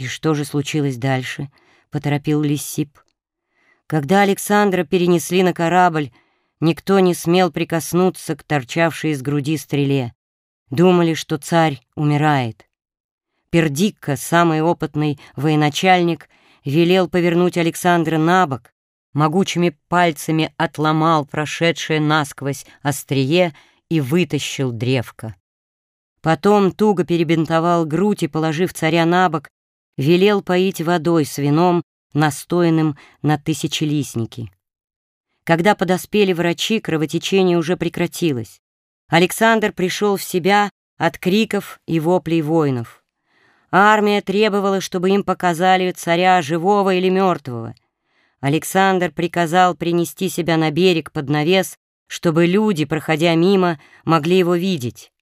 «И что же случилось дальше?» — поторопил Лисип. Когда Александра перенесли на корабль, никто не смел прикоснуться к торчавшей из груди стреле. Думали, что царь умирает. Пердикка, самый опытный военачальник, велел повернуть Александра на бок, могучими пальцами отломал прошедшее насквозь острие и вытащил древко. Потом туго перебинтовал грудь и, положив царя на бок, велел поить водой с вином, настоянным на тысячелистники. Когда подоспели врачи, кровотечение уже прекратилось. Александр пришел в себя от криков и воплей воинов. Армия требовала, чтобы им показали царя живого или мертвого. Александр приказал принести себя на берег под навес, чтобы люди, проходя мимо, могли его видеть.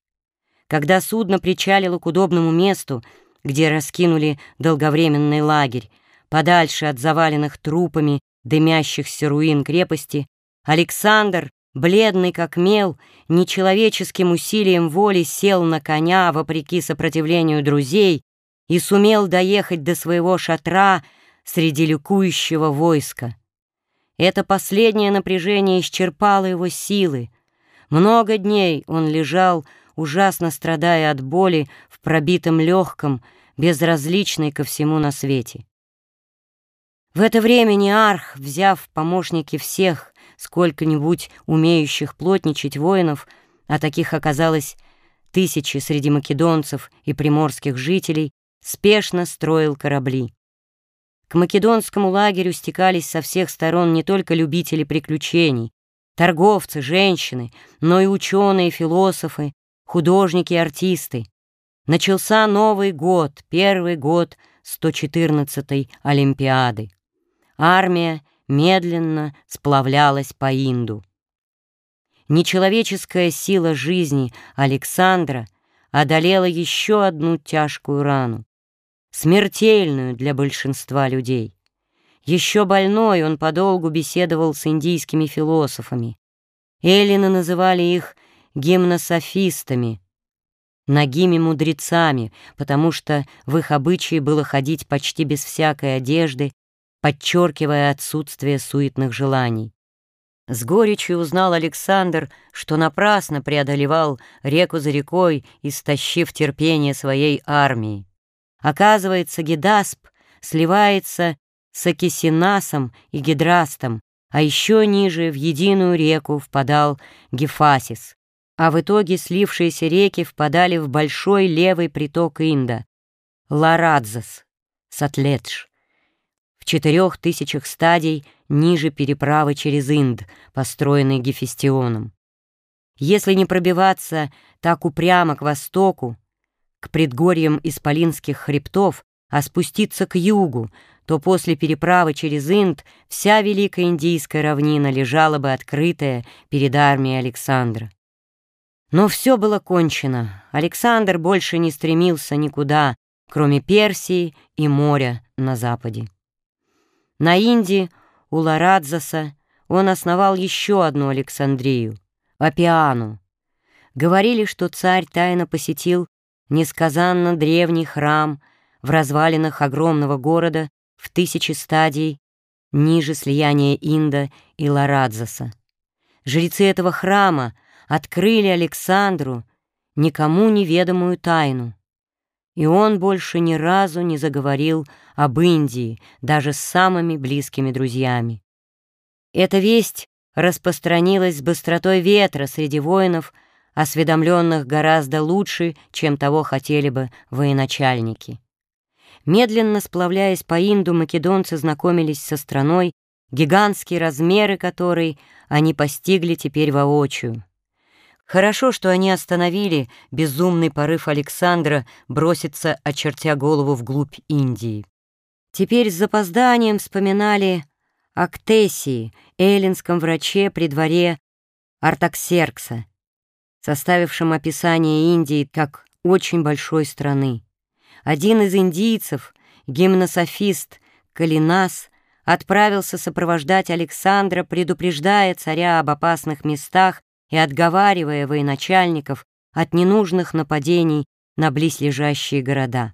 Когда судно причалило к удобному месту, где раскинули долговременный лагерь, подальше от заваленных трупами дымящихся руин крепости, Александр, бледный как мел, нечеловеческим усилием воли сел на коня вопреки сопротивлению друзей и сумел доехать до своего шатра среди ликующего войска. Это последнее напряжение исчерпало его силы. Много дней он лежал, ужасно страдая от боли в пробитом легком, безразличный ко всему на свете. В это время Неарх, взяв помощники всех сколько-нибудь умеющих плотничать воинов, а таких оказалось тысячи среди македонцев и приморских жителей, спешно строил корабли. К македонскому лагерю стекались со всех сторон не только любители приключений, торговцы, женщины, но и ученые, философы, художники и артисты. Начался Новый год, первый год 114-й Олимпиады. Армия медленно сплавлялась по Инду. Нечеловеческая сила жизни Александра одолела еще одну тяжкую рану смертельную для большинства людей. Еще больной он подолгу беседовал с индийскими философами. Эллины называли их гимнософистами, ногими мудрецами, потому что в их обычае было ходить почти без всякой одежды, подчеркивая отсутствие суетных желаний. С горечью узнал Александр, что напрасно преодолевал реку за рекой, истощив терпение своей армии. Оказывается, гидасп сливается с акисинасом и гидрастом, а еще ниже в единую реку впадал Гефасис, а в итоге слившиеся реки впадали в большой левый приток Инда — Ларадзас, Сатледж, в четырех тысячах стадий ниже переправы через Инд, построенной Гефестионом. Если не пробиваться так упрямо к востоку, к предгорьям Исполинских хребтов, а спуститься к югу, то после переправы через Инд вся Великая Индийская равнина лежала бы открытая перед армией Александра. Но все было кончено. Александр больше не стремился никуда, кроме Персии и моря на западе. На Индии у Ларадзаса он основал еще одну Александрию — Апиану. Говорили, что царь тайно посетил несказанно древний храм в развалинах огромного города в тысячи стадий ниже слияния Инда и Ларадзаса. Жрецы этого храма открыли Александру никому неведомую тайну, и он больше ни разу не заговорил об Индии даже с самыми близкими друзьями. Эта весть распространилась с быстротой ветра среди воинов, осведомленных гораздо лучше, чем того хотели бы военачальники. Медленно сплавляясь по Инду, македонцы знакомились со страной, гигантские размеры которой они постигли теперь воочию. Хорошо, что они остановили безумный порыв Александра броситься, очертя голову вглубь Индии. Теперь с запозданием вспоминали о Ктесии, эллинском враче при дворе Артаксеркса, составившим описание Индии как очень большой страны. Один из индийцев, гимнософист Калинас, отправился сопровождать Александра, предупреждая царя об опасных местах и отговаривая военачальников от ненужных нападений на близлежащие города.